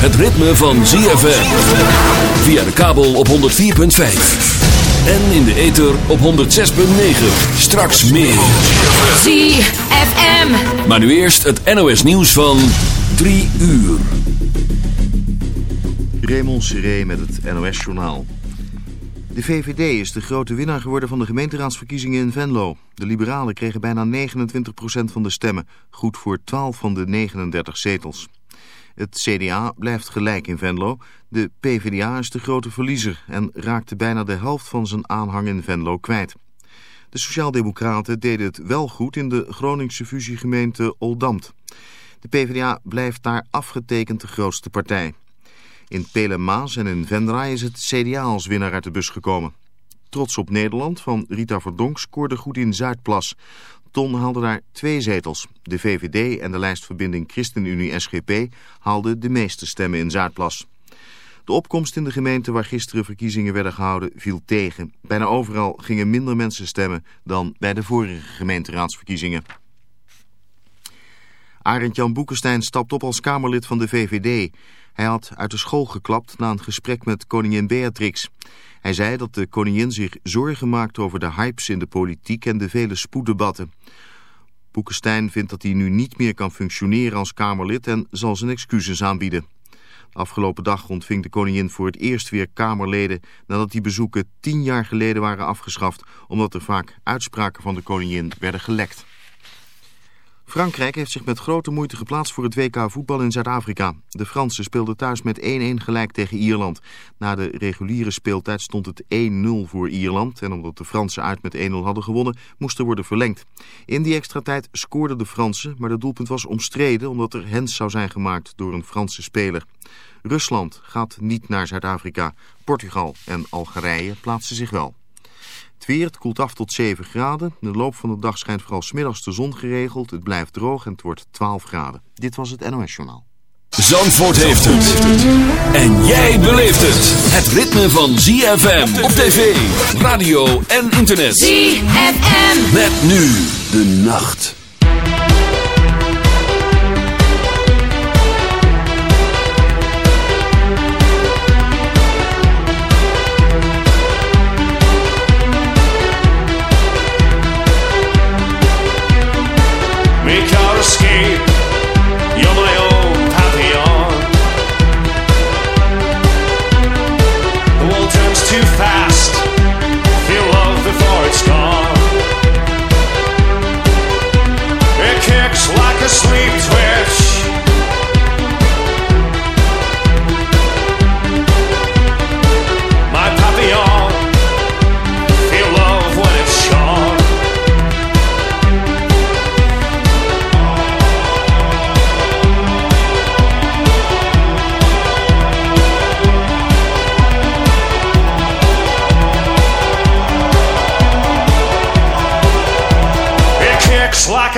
het ritme van ZFM. Via de kabel op 104.5. En in de ether op 106.9. Straks meer. ZFM. Maar nu eerst het NOS nieuws van 3 uur. Raymond Seré met het NOS-journaal. De VVD is de grote winnaar geworden van de gemeenteraadsverkiezingen in Venlo. De liberalen kregen bijna 29% van de stemmen, goed voor 12 van de 39 zetels. Het CDA blijft gelijk in Venlo. De PvdA is de grote verliezer en raakte bijna de helft van zijn aanhang in Venlo kwijt. De Sociaaldemocraten deden het wel goed in de Groningse fusiegemeente Oldamt. De PvdA blijft daar afgetekend de grootste partij. In Pelemaas en in Vendra is het CDA als winnaar uit de bus gekomen. Trots op Nederland van Rita Verdonk scoorde goed in Zuidplas. Ton haalde daar twee zetels. De VVD en de lijstverbinding ChristenUnie-SGP haalden de meeste stemmen in Zuidplas. De opkomst in de gemeente waar gisteren verkiezingen werden gehouden viel tegen. Bijna overal gingen minder mensen stemmen dan bij de vorige gemeenteraadsverkiezingen. Arend Jan Boekenstein stapt op als Kamerlid van de VVD. Hij had uit de school geklapt na een gesprek met koningin Beatrix. Hij zei dat de koningin zich zorgen maakt over de hypes in de politiek en de vele spoeddebatten. Boekenstein vindt dat hij nu niet meer kan functioneren als Kamerlid en zal zijn excuses aanbieden. Afgelopen dag ontving de koningin voor het eerst weer Kamerleden nadat die bezoeken tien jaar geleden waren afgeschaft omdat er vaak uitspraken van de koningin werden gelekt. Frankrijk heeft zich met grote moeite geplaatst voor het WK voetbal in Zuid-Afrika. De Fransen speelden thuis met 1-1 gelijk tegen Ierland. Na de reguliere speeltijd stond het 1-0 voor Ierland. En omdat de Fransen uit met 1-0 hadden gewonnen, moest er worden verlengd. In die extra tijd scoorden de Fransen, maar het doelpunt was omstreden... omdat er hens zou zijn gemaakt door een Franse speler. Rusland gaat niet naar Zuid-Afrika. Portugal en Algerije plaatsen zich wel. Het weer, het koelt af tot 7 graden. In de loop van de dag schijnt vooral smiddags de zon geregeld. Het blijft droog en het wordt 12 graden. Dit was het NOS Journaal. Zandvoort heeft het. En jij beleeft het. Het ritme van ZFM op tv, radio en internet. ZFM. Met nu de nacht.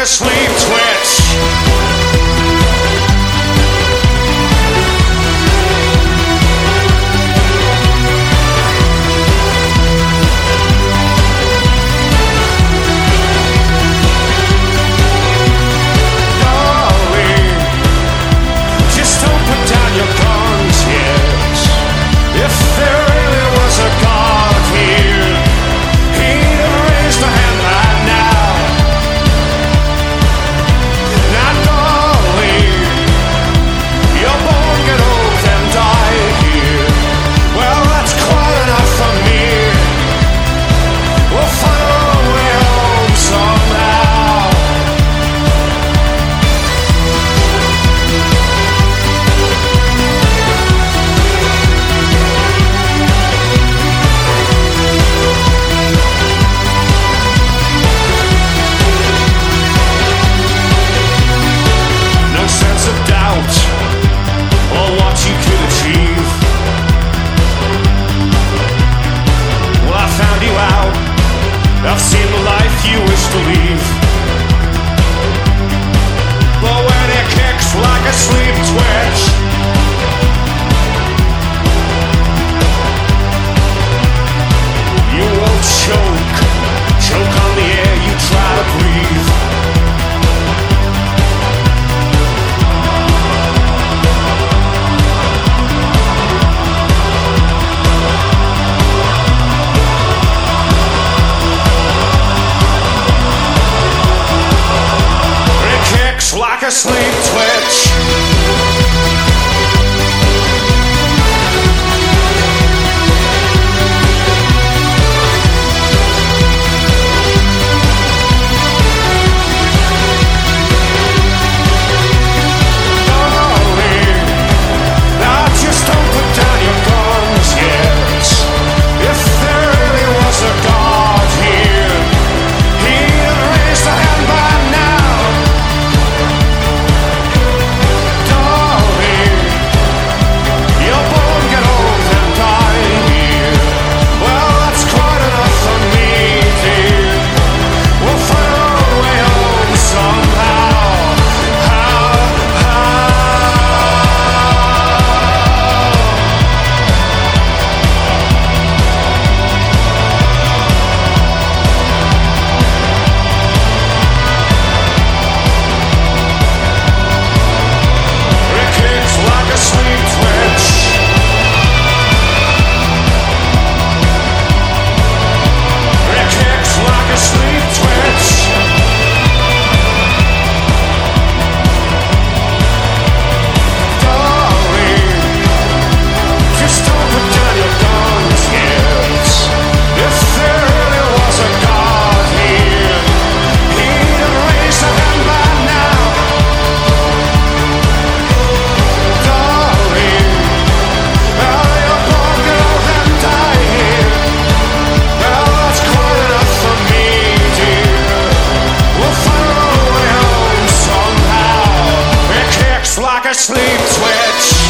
A sleep twitch. asleep.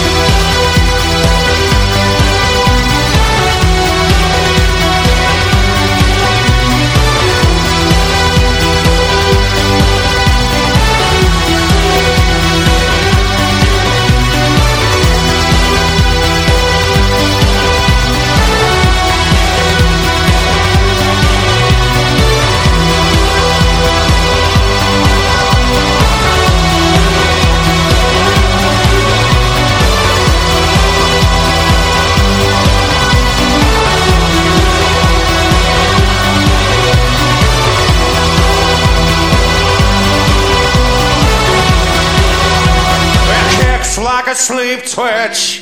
Thank you. Sleep twitch.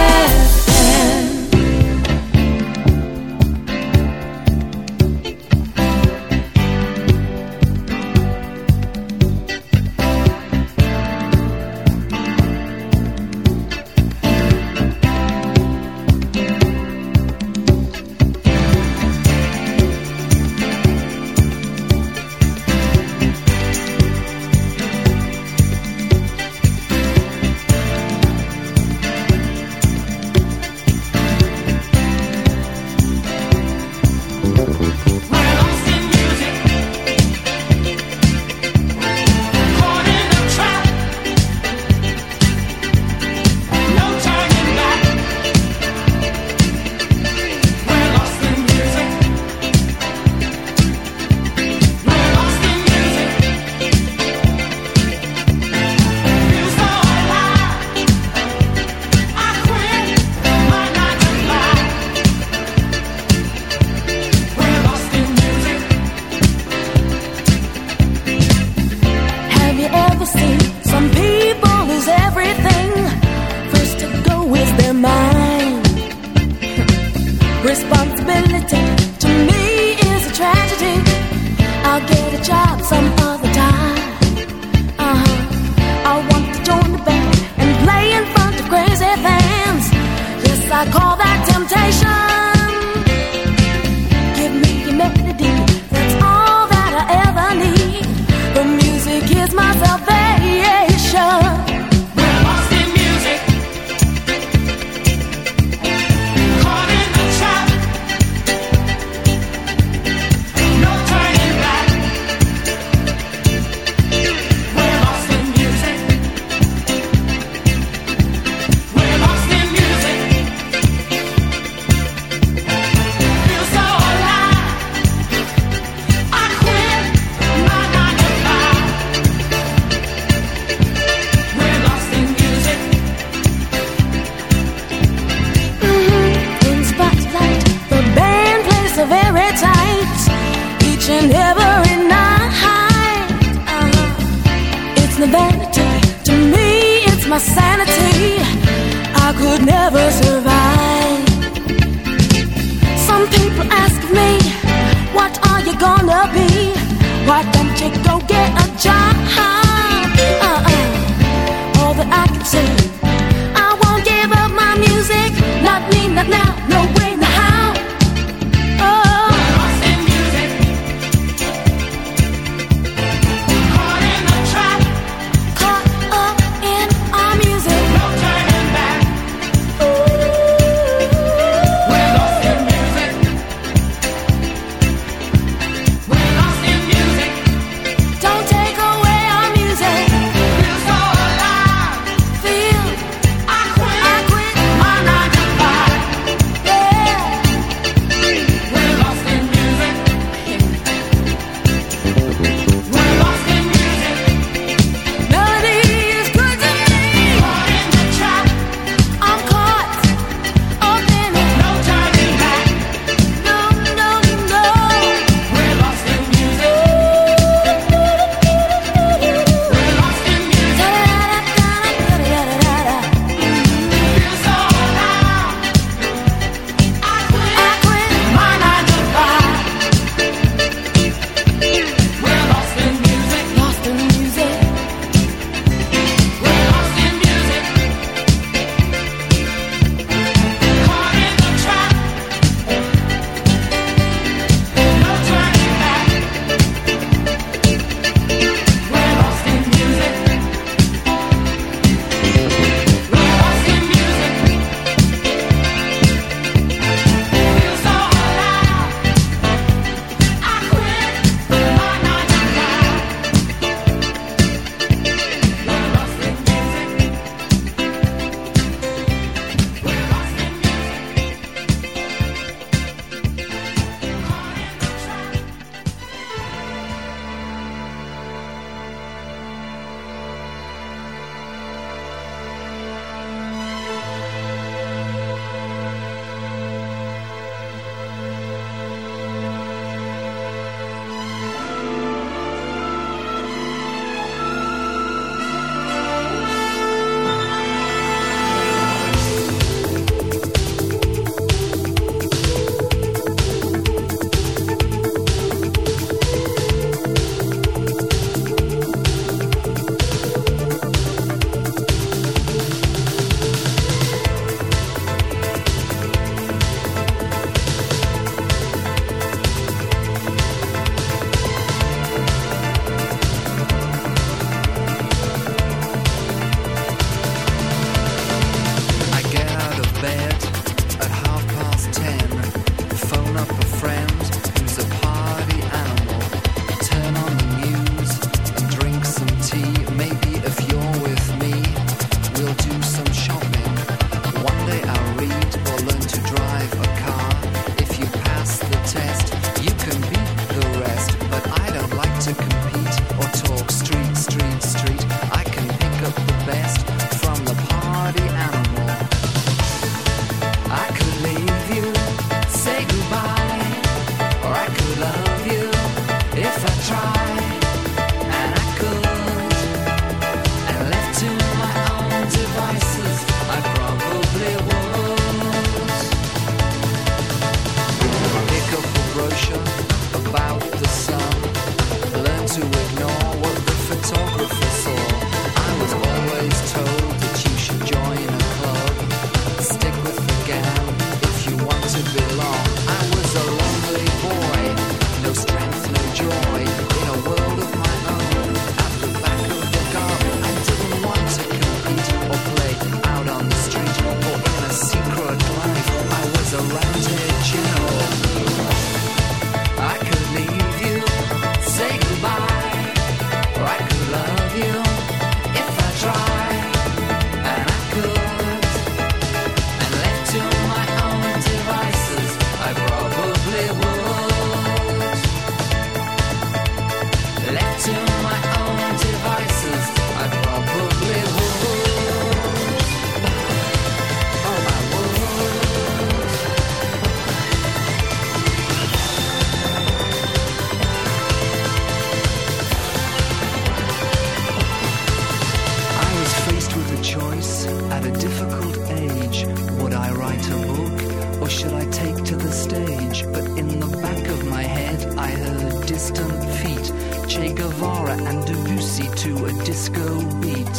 to the stage, but in the back of my head I heard distant feet, Che Guevara and Debussy to a disco beat.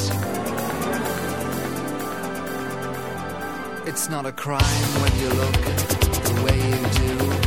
It's not a crime when you look the way you do.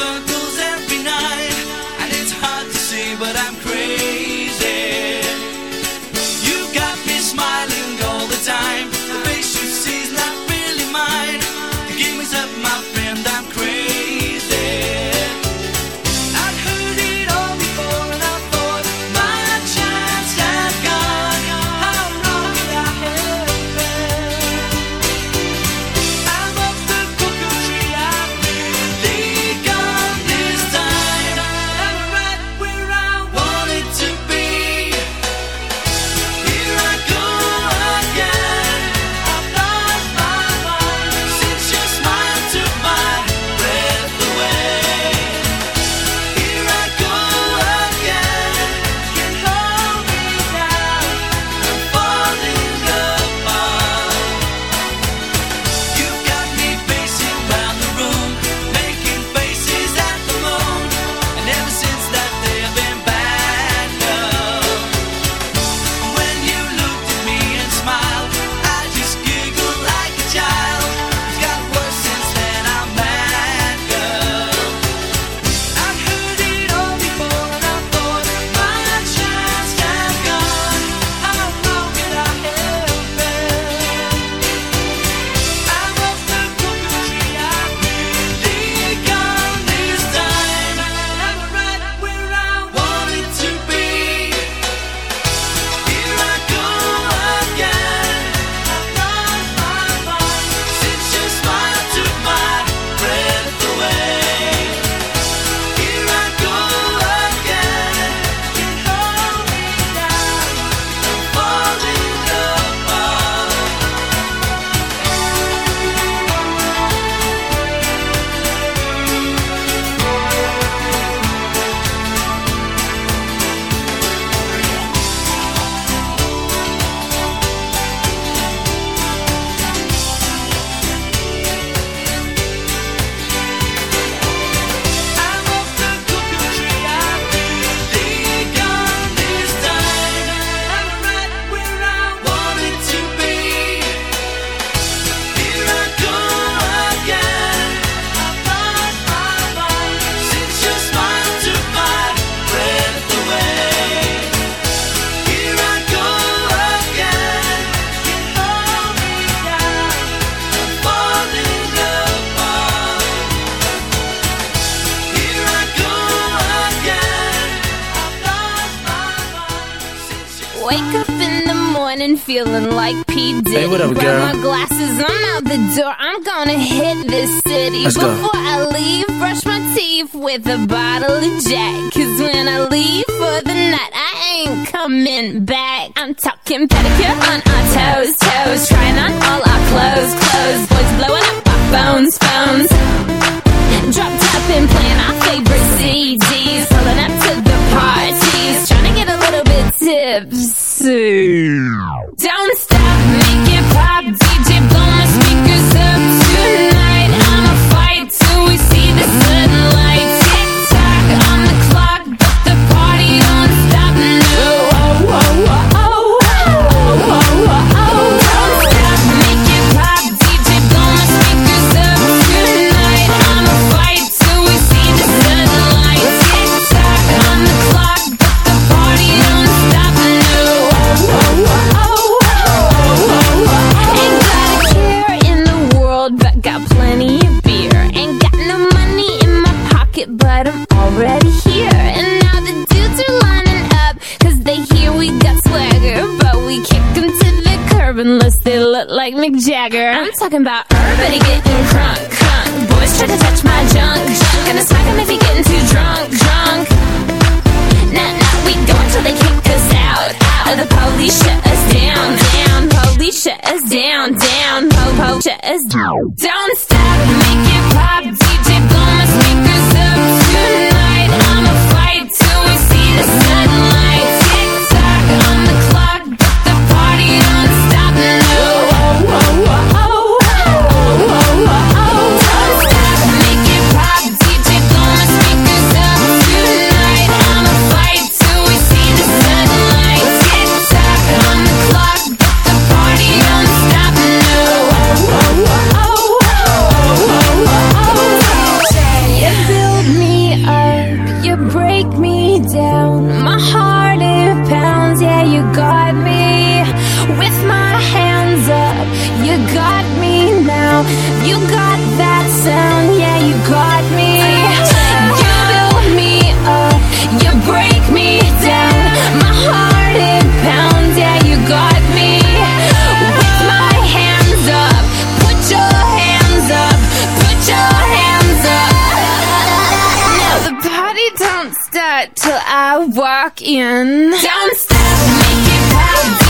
shut talking about sweat till I walk in. Don't stop, make it pop.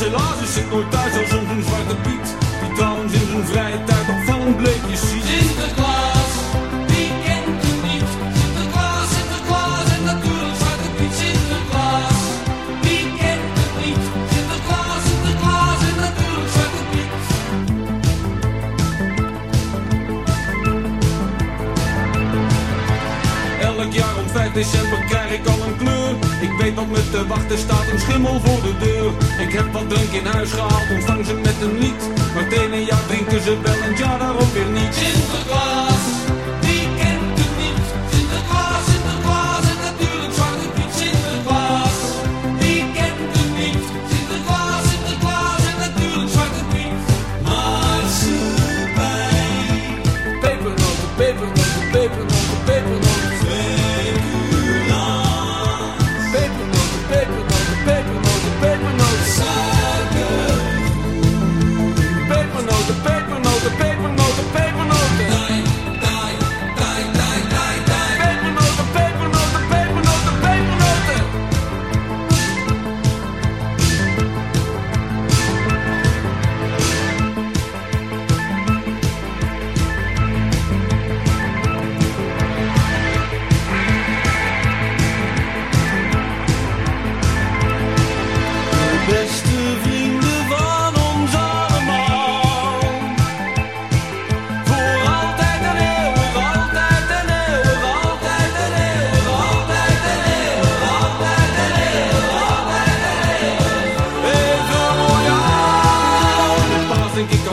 helaas, helaas is het nooit thuis als een zwarte piet. Die trouwens in zijn vrije tijd opvallend bleekjes ziet. Sinterklaas, wie kent u niet? Sinterklaas, Sinterklaas en natuurlijk zwarte piet. Sinterklaas, wie kent u niet? Sinterklaas, Sinterklaas en natuurlijk zwarte piet. Elk jaar om 5 december wat me te wachten staat, een schimmel voor de deur. Ik heb wat drink in huis gehaald, ontvang ze met een lied. Meteen een jaar drinken ze wel en ja, daarop weer niet.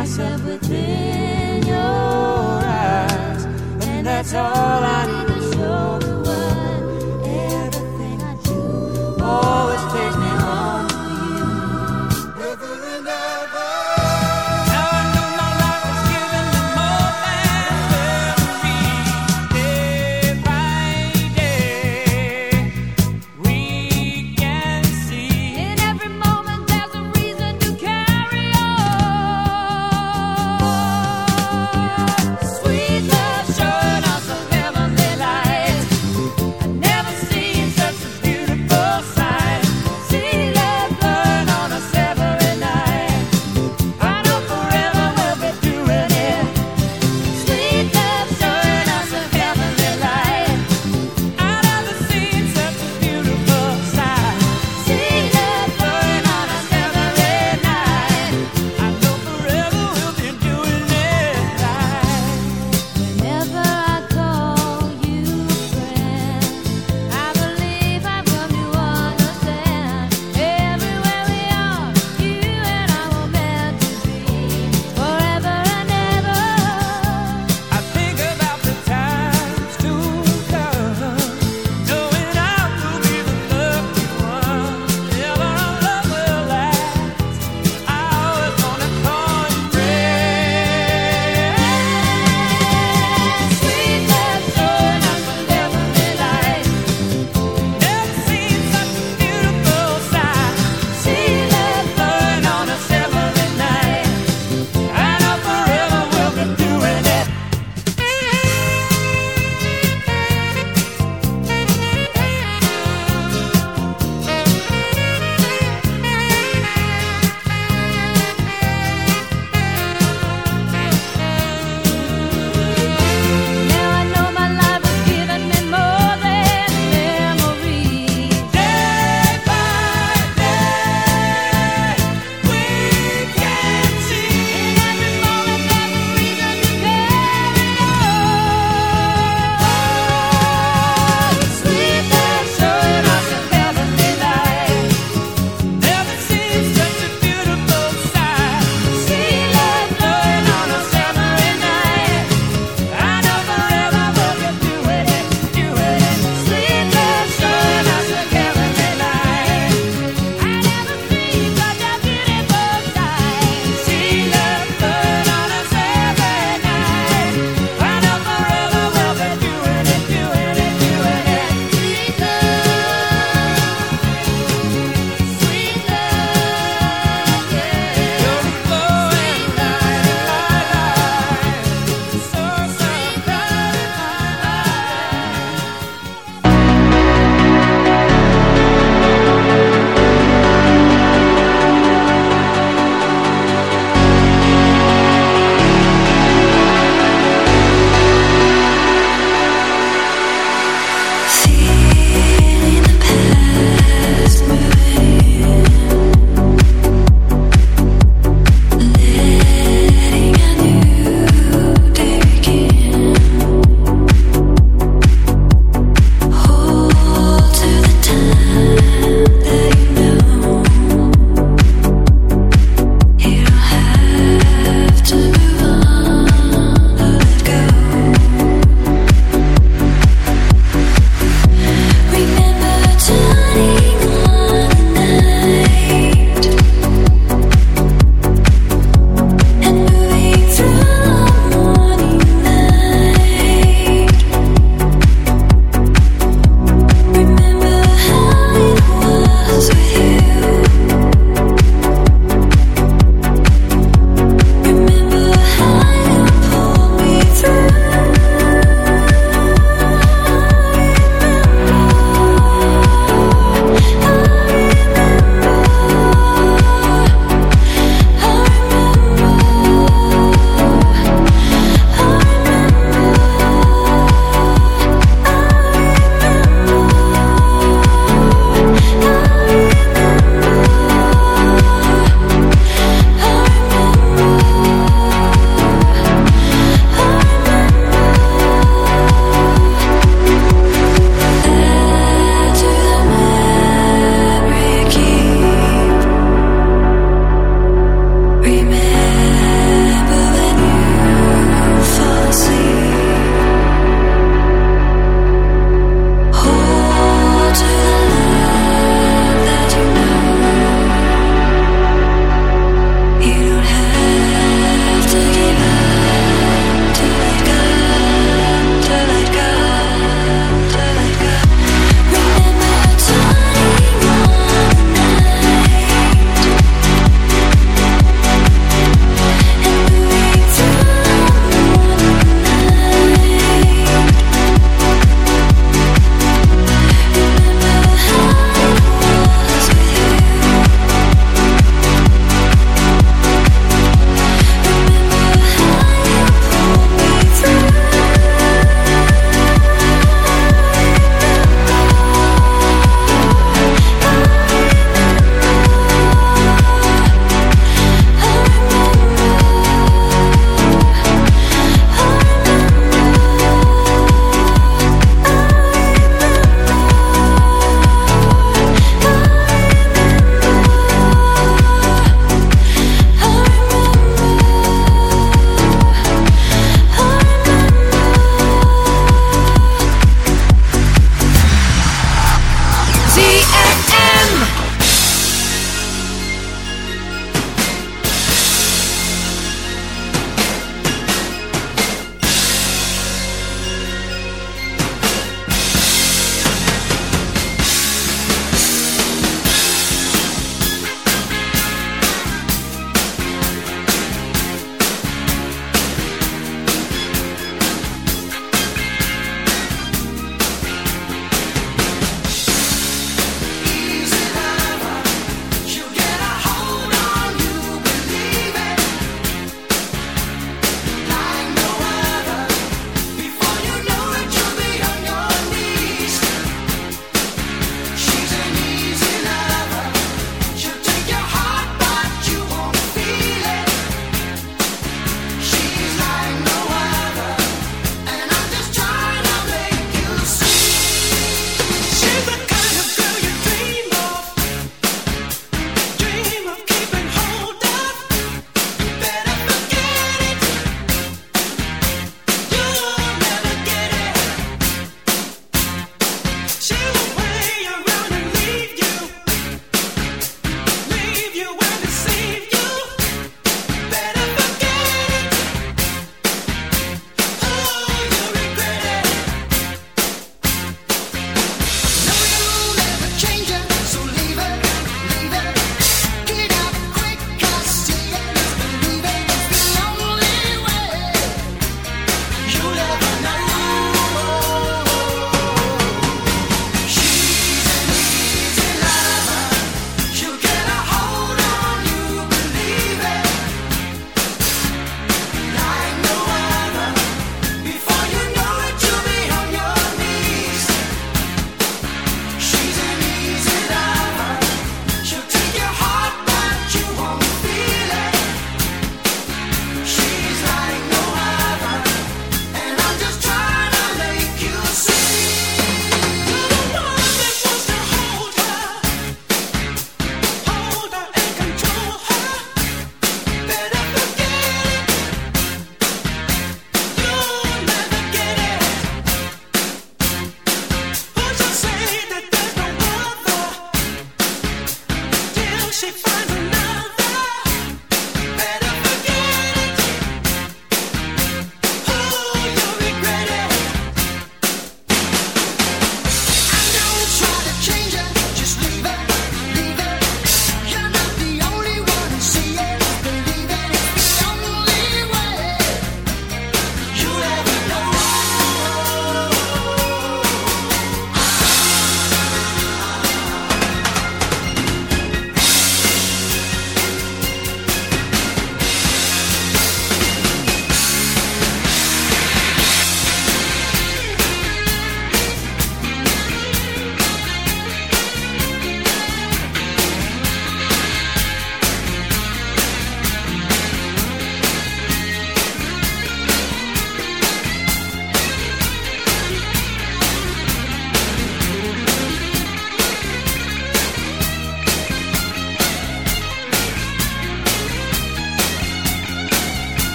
Myself within your eyes, and that's all I need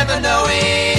never knowing.